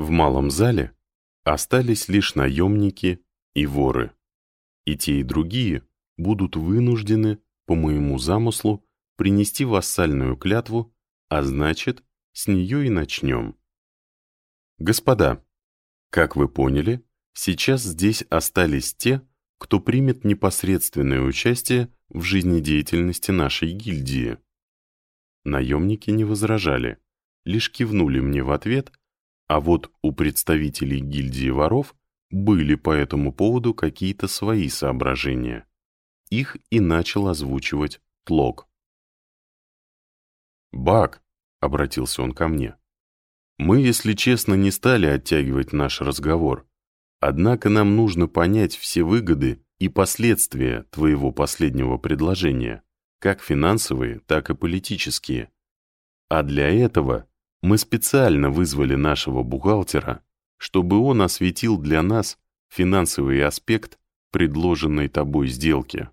В малом зале остались лишь наемники и воры. И те, и другие будут вынуждены, по моему замыслу, принести вассальную клятву, а значит, с нее и начнем. Господа, как вы поняли, сейчас здесь остались те, кто примет непосредственное участие в жизнедеятельности нашей гильдии. Наемники не возражали, лишь кивнули мне в ответ, а вот у представителей гильдии воров были по этому поводу какие-то свои соображения. Их и начал озвучивать Тлок. «Бак», — обратился он ко мне, — «мы, если честно, не стали оттягивать наш разговор. Однако нам нужно понять все выгоды и последствия твоего последнего предложения, как финансовые, так и политические. А для этого мы специально вызвали нашего бухгалтера, чтобы он осветил для нас финансовый аспект предложенной тобой сделки.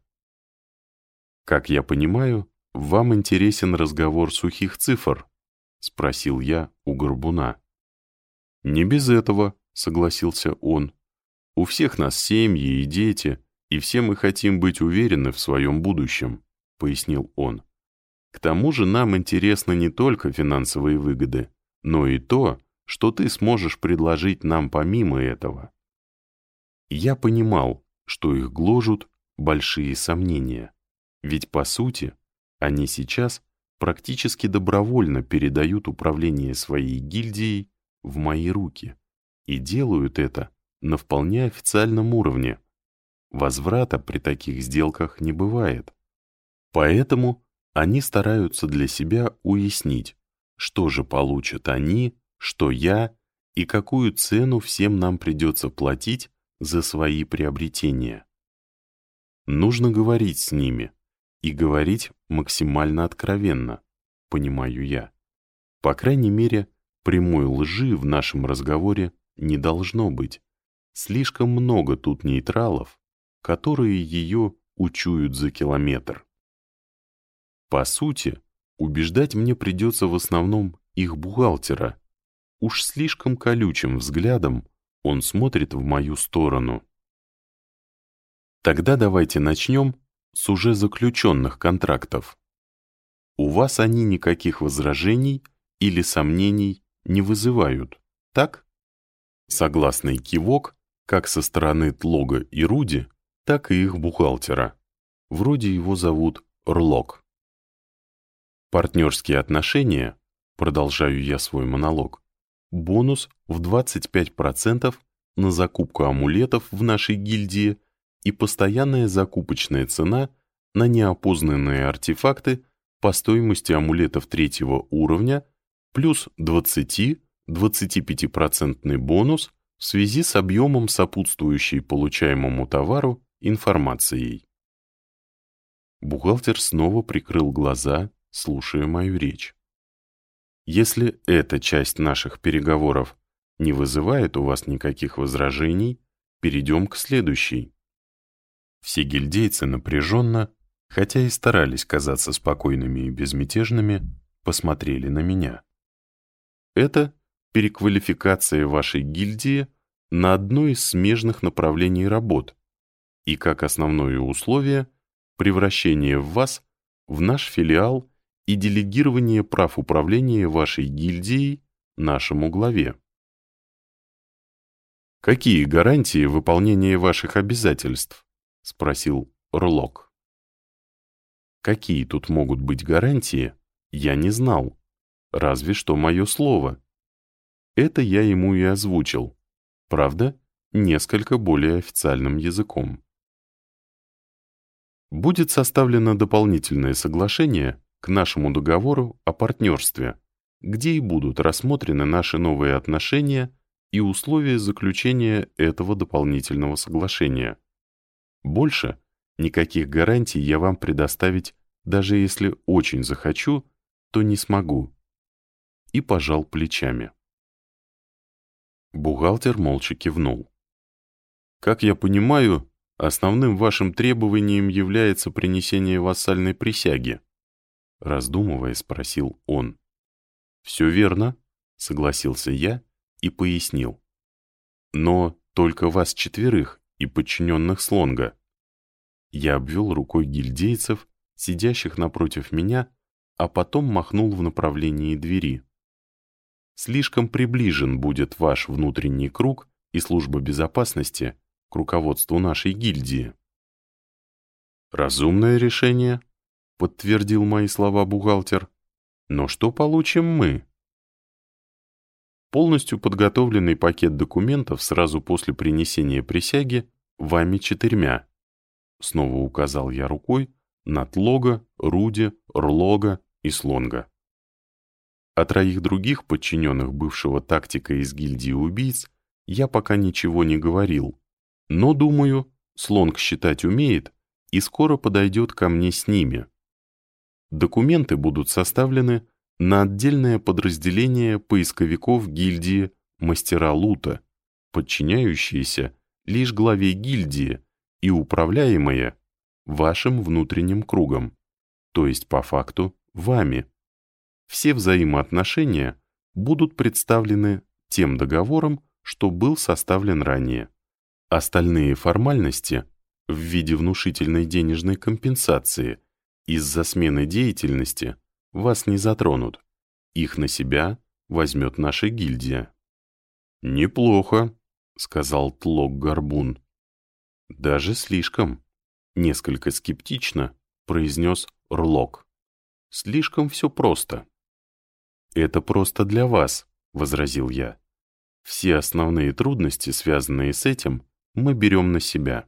Как я понимаю, вам интересен разговор сухих цифр, спросил я у Горбуна. Не без этого, согласился он. У всех нас семьи и дети, и все мы хотим быть уверены в своем будущем», — пояснил он. «К тому же нам интересны не только финансовые выгоды, но и то, что ты сможешь предложить нам помимо этого». Я понимал, что их гложут большие сомнения, ведь, по сути, они сейчас практически добровольно передают управление своей гильдией в мои руки и делают это на вполне официальном уровне. Возврата при таких сделках не бывает. Поэтому они стараются для себя уяснить, что же получат они, что я и какую цену всем нам придется платить за свои приобретения. Нужно говорить с ними и говорить максимально откровенно, понимаю я. По крайней мере, прямой лжи в нашем разговоре не должно быть. Слишком много тут нейтралов, которые ее учуют за километр. По сути, убеждать мне придется в основном их бухгалтера. Уж слишком колючим взглядом он смотрит в мою сторону. Тогда давайте начнем с уже заключенных контрактов. У вас они никаких возражений или сомнений не вызывают, так? Согласный кивок как со стороны Тлога и Руди, так и их бухгалтера. Вроде его зовут Рлок. Партнерские отношения, продолжаю я свой монолог, бонус в 25% на закупку амулетов в нашей гильдии и постоянная закупочная цена на неопознанные артефакты по стоимости амулетов третьего уровня плюс 20-25% бонус в связи с объемом сопутствующей получаемому товару информацией. Бухгалтер снова прикрыл глаза, слушая мою речь. Если эта часть наших переговоров не вызывает у вас никаких возражений, перейдем к следующей. Все гильдейцы напряженно, хотя и старались казаться спокойными и безмятежными, посмотрели на меня. Это переквалификация вашей гильдии на одно из смежных направлений работ и как основное условие превращение в вас в наш филиал и делегирование прав управления вашей гильдией нашему главе. «Какие гарантии выполнения ваших обязательств?» — спросил Рлок. Какие тут могут быть гарантии, я не знал, разве что мое слово. Это я ему и озвучил, правда, несколько более официальным языком. Будет составлено дополнительное соглашение к нашему договору о партнерстве, где и будут рассмотрены наши новые отношения и условия заключения этого дополнительного соглашения. Больше никаких гарантий я вам предоставить, даже если очень захочу, то не смогу. И пожал плечами. Бухгалтер молча кивнул. «Как я понимаю, основным вашим требованием является принесение вассальной присяги?» Раздумывая, спросил он. «Все верно», — согласился я и пояснил. Но только вас четверых и подчиненных Слонга. Я обвел рукой гильдейцев, сидящих напротив меня, а потом махнул в направлении двери. Слишком приближен будет ваш внутренний круг и служба безопасности к руководству нашей гильдии. «Разумное решение», — подтвердил мои слова бухгалтер. «Но что получим мы?» Полностью подготовленный пакет документов сразу после принесения присяги вами четырьмя. Снова указал я рукой на Тлога, Руди, Рлога и Слонга. О троих других подчиненных бывшего тактика из гильдии убийц я пока ничего не говорил, но, думаю, Слонг считать умеет и скоро подойдет ко мне с ними. Документы будут составлены на отдельное подразделение поисковиков гильдии «Мастера лута», подчиняющиеся лишь главе гильдии и управляемые вашим внутренним кругом, то есть по факту вами. Все взаимоотношения будут представлены тем договором, что был составлен ранее. Остальные формальности в виде внушительной денежной компенсации из-за смены деятельности вас не затронут. Их на себя возьмет наша гильдия. «Неплохо», — сказал Тлок Горбун. «Даже слишком», — несколько скептично произнес Рлок. «Слишком все просто». «Это просто для вас», — возразил я. «Все основные трудности, связанные с этим, мы берем на себя.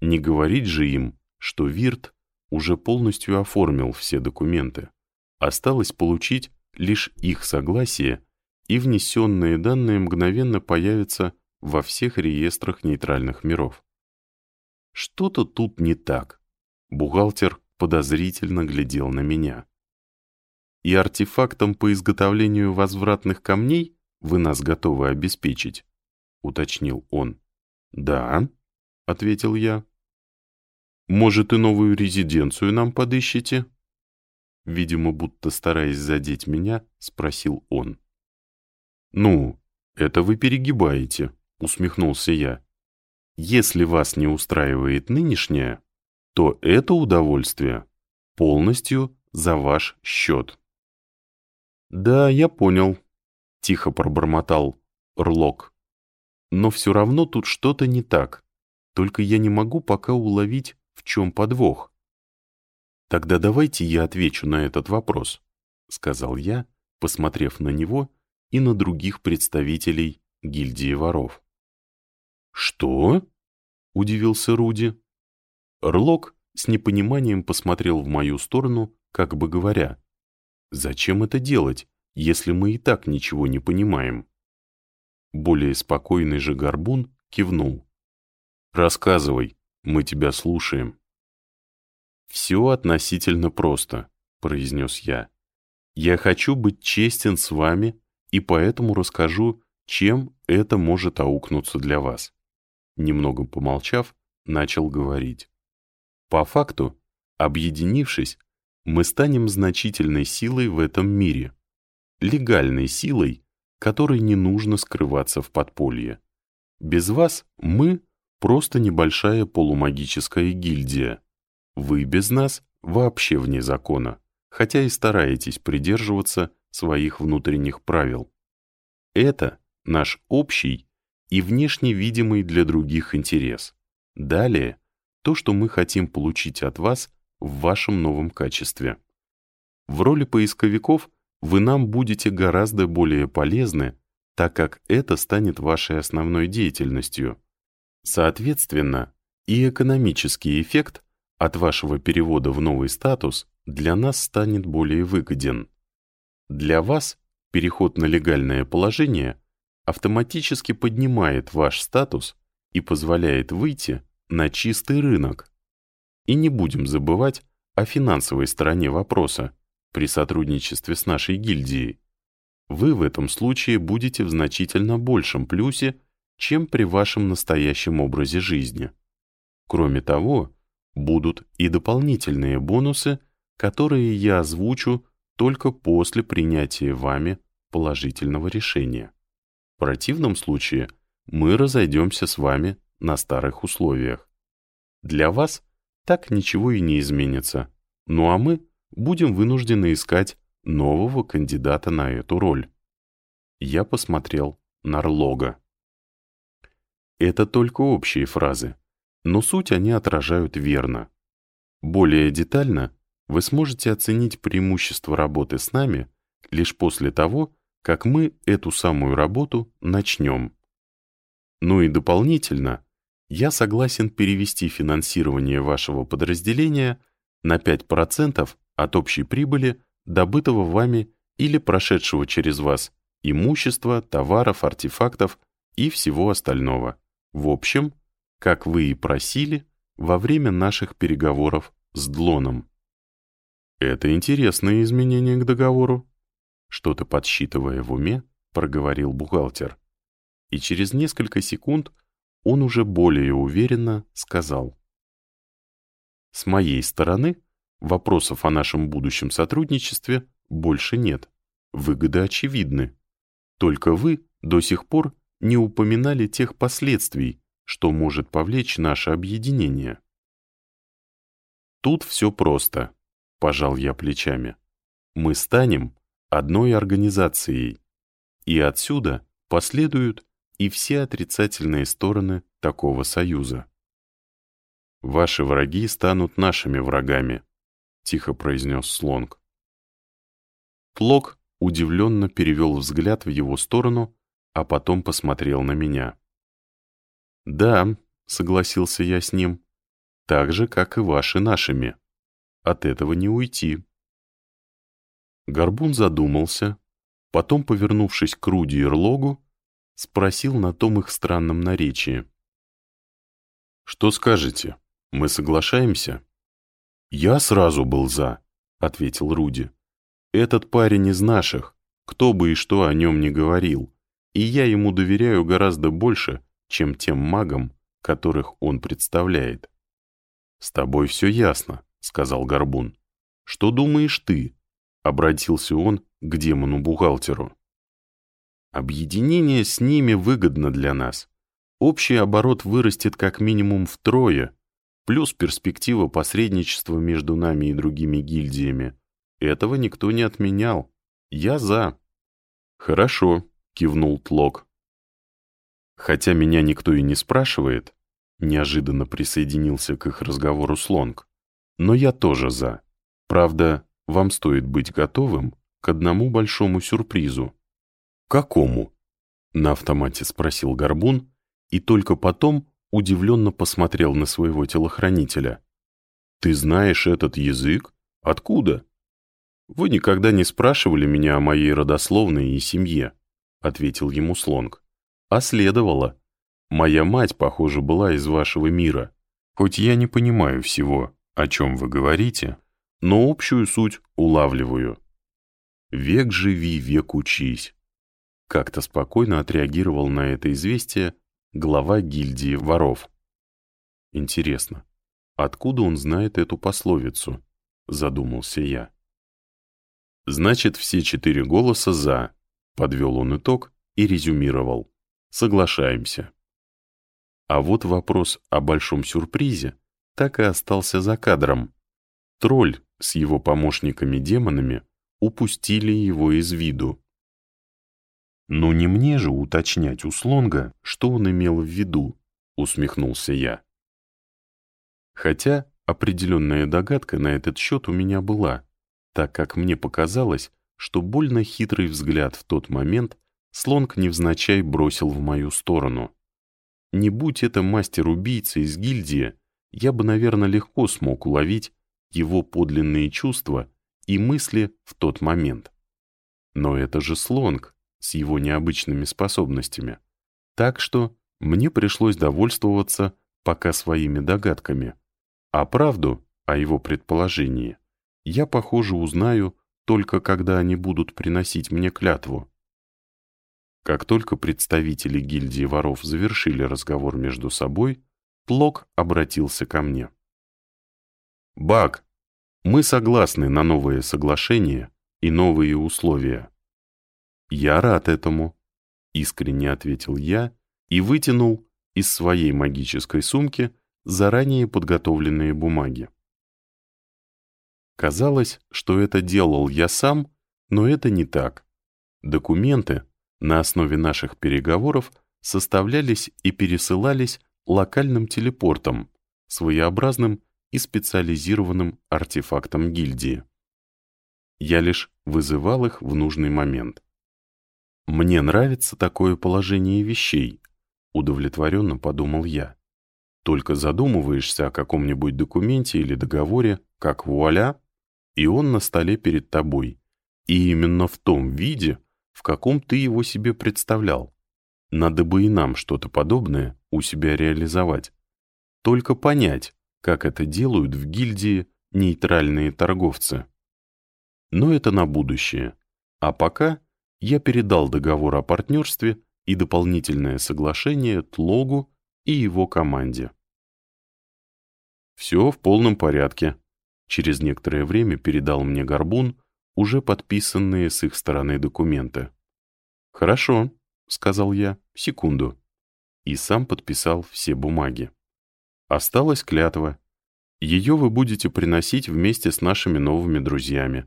Не говорить же им, что Вирт уже полностью оформил все документы. Осталось получить лишь их согласие, и внесенные данные мгновенно появятся во всех реестрах нейтральных миров. Что-то тут не так. Бухгалтер подозрительно глядел на меня. И артефактом по изготовлению возвратных камней вы нас готовы обеспечить, уточнил он. «Да», — ответил я. «Может, и новую резиденцию нам подыщете?» Видимо, будто стараясь задеть меня, спросил он. «Ну, это вы перегибаете», — усмехнулся я. «Если вас не устраивает нынешнее, то это удовольствие полностью за ваш счет». «Да, я понял», — тихо пробормотал Рлок. Но все равно тут что-то не так. Только я не могу пока уловить, в чем подвох. «Тогда давайте я отвечу на этот вопрос», — сказал я, посмотрев на него и на других представителей гильдии воров. «Что?» — удивился Руди. Рлок с непониманием посмотрел в мою сторону, как бы говоря, «Зачем это делать, если мы и так ничего не понимаем?» Более спокойный же горбун кивнул. «Рассказывай, мы тебя слушаем». «Все относительно просто», — произнес я. «Я хочу быть честен с вами и поэтому расскажу, чем это может аукнуться для вас». Немного помолчав, начал говорить. По факту, объединившись, мы станем значительной силой в этом мире. Легальной силой, которой не нужно скрываться в подполье. Без вас мы — просто небольшая полумагическая гильдия. Вы без нас вообще вне закона, хотя и стараетесь придерживаться своих внутренних правил. Это наш общий и внешне видимый для других интерес. Далее, то, что мы хотим получить от вас в вашем новом качестве. В роли поисковиков — вы нам будете гораздо более полезны, так как это станет вашей основной деятельностью. Соответственно, и экономический эффект от вашего перевода в новый статус для нас станет более выгоден. Для вас переход на легальное положение автоматически поднимает ваш статус и позволяет выйти на чистый рынок. И не будем забывать о финансовой стороне вопроса при сотрудничестве с нашей гильдией, вы в этом случае будете в значительно большем плюсе, чем при вашем настоящем образе жизни. Кроме того, будут и дополнительные бонусы, которые я озвучу только после принятия вами положительного решения. противном случае мы разойдемся с вами на старых условиях. Для вас так ничего и не изменится. Ну а мы будем вынуждены искать нового кандидата на эту роль. Я посмотрел на Рлога. Это только общие фразы, но суть они отражают верно. Более детально вы сможете оценить преимущество работы с нами лишь после того, как мы эту самую работу начнем. Ну и дополнительно, я согласен перевести финансирование вашего подразделения на 5% от общей прибыли, добытого вами или прошедшего через вас имущества, товаров, артефактов и всего остального. В общем, как вы и просили, во время наших переговоров с Длоном. Это интересные изменения к договору. Что-то подсчитывая в уме, проговорил бухгалтер. И через несколько секунд он уже более уверенно сказал. С моей стороны вопросов о нашем будущем сотрудничестве больше нет. Выгоды очевидны. Только вы до сих пор не упоминали тех последствий, что может повлечь наше объединение. Тут все просто, пожал я плечами. Мы станем одной организацией, и отсюда последуют и все отрицательные стороны такого союза. «Ваши враги станут нашими врагами», — тихо произнес Слонг. Тлок удивленно перевел взгляд в его сторону, а потом посмотрел на меня. «Да», — согласился я с ним, — «так же, как и ваши нашими. От этого не уйти». Горбун задумался, потом, повернувшись к Руди и Рлогу, спросил на том их странном наречии. «Что скажете? Мы соглашаемся?» «Я сразу был за», — ответил Руди. Этот парень из наших, кто бы и что о нем не говорил, и я ему доверяю гораздо больше, чем тем магам, которых он представляет. «С тобой все ясно», — сказал Горбун. «Что думаешь ты?» — обратился он к демону-бухгалтеру. «Объединение с ними выгодно для нас. Общий оборот вырастет как минимум втрое, плюс перспектива посредничества между нами и другими гильдиями этого никто не отменял. Я за. Хорошо, кивнул Тлок. Хотя меня никто и не спрашивает, неожиданно присоединился к их разговору Слонг. Но я тоже за. Правда, вам стоит быть готовым к одному большому сюрпризу. Какому? На автомате спросил Горбун и только потом удивленно посмотрел на своего телохранителя. «Ты знаешь этот язык? Откуда?» «Вы никогда не спрашивали меня о моей родословной и семье», — ответил ему Слонг. «А следовало. Моя мать, похоже, была из вашего мира. Хоть я не понимаю всего, о чем вы говорите, но общую суть улавливаю. Век живи, век учись». Как-то спокойно отреагировал на это известие глава гильдии воров. «Интересно, откуда он знает эту пословицу?» — задумался я. Значит, все четыре голоса «за», подвел он итог и резюмировал. Соглашаемся. А вот вопрос о большом сюрпризе так и остался за кадром. Тролль с его помощниками-демонами упустили его из виду. «Ну не мне же уточнять у Слонга, что он имел в виду», — усмехнулся я. Хотя определенная догадка на этот счет у меня была — так как мне показалось, что больно хитрый взгляд в тот момент Слонг невзначай бросил в мою сторону. Не будь это мастер-убийца из гильдии, я бы, наверное, легко смог уловить его подлинные чувства и мысли в тот момент. Но это же Слонг с его необычными способностями. Так что мне пришлось довольствоваться пока своими догадками, а правду о его предположении я, похоже, узнаю только когда они будут приносить мне клятву. Как только представители гильдии воров завершили разговор между собой, Плок обратился ко мне. «Бак, мы согласны на новые соглашения и новые условия. Я рад этому. Искренне ответил я и вытянул из своей магической сумки заранее подготовленные бумаги. Казалось, что это делал я сам, но это не так. Документы на основе наших переговоров составлялись и пересылались локальным телепортом, своеобразным и специализированным артефактом гильдии. Я лишь вызывал их в нужный момент. «Мне нравится такое положение вещей», — удовлетворенно подумал я. Только задумываешься о каком-нибудь документе или договоре, как вуаля, и он на столе перед тобой. И именно в том виде, в каком ты его себе представлял. Надо бы и нам что-то подобное у себя реализовать. Только понять, как это делают в гильдии нейтральные торговцы. Но это на будущее. А пока я передал договор о партнерстве и дополнительное соглашение Тлогу и его команде. Все в полном порядке. Через некоторое время передал мне Горбун уже подписанные с их стороны документы. «Хорошо», — сказал я, — «секунду». И сам подписал все бумаги. Осталась клятва. Ее вы будете приносить вместе с нашими новыми друзьями.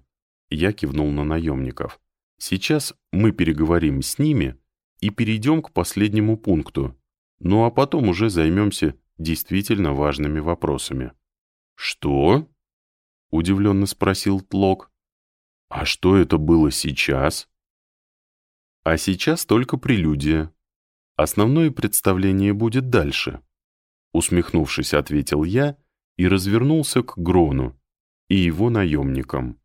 Я кивнул на наемников. Сейчас мы переговорим с ними и перейдем к последнему пункту. Ну а потом уже займемся действительно важными вопросами. «Что?» — удивленно спросил Тлок. «А что это было сейчас?» «А сейчас только прелюдия. Основное представление будет дальше», — усмехнувшись, ответил я и развернулся к Грону и его наемникам.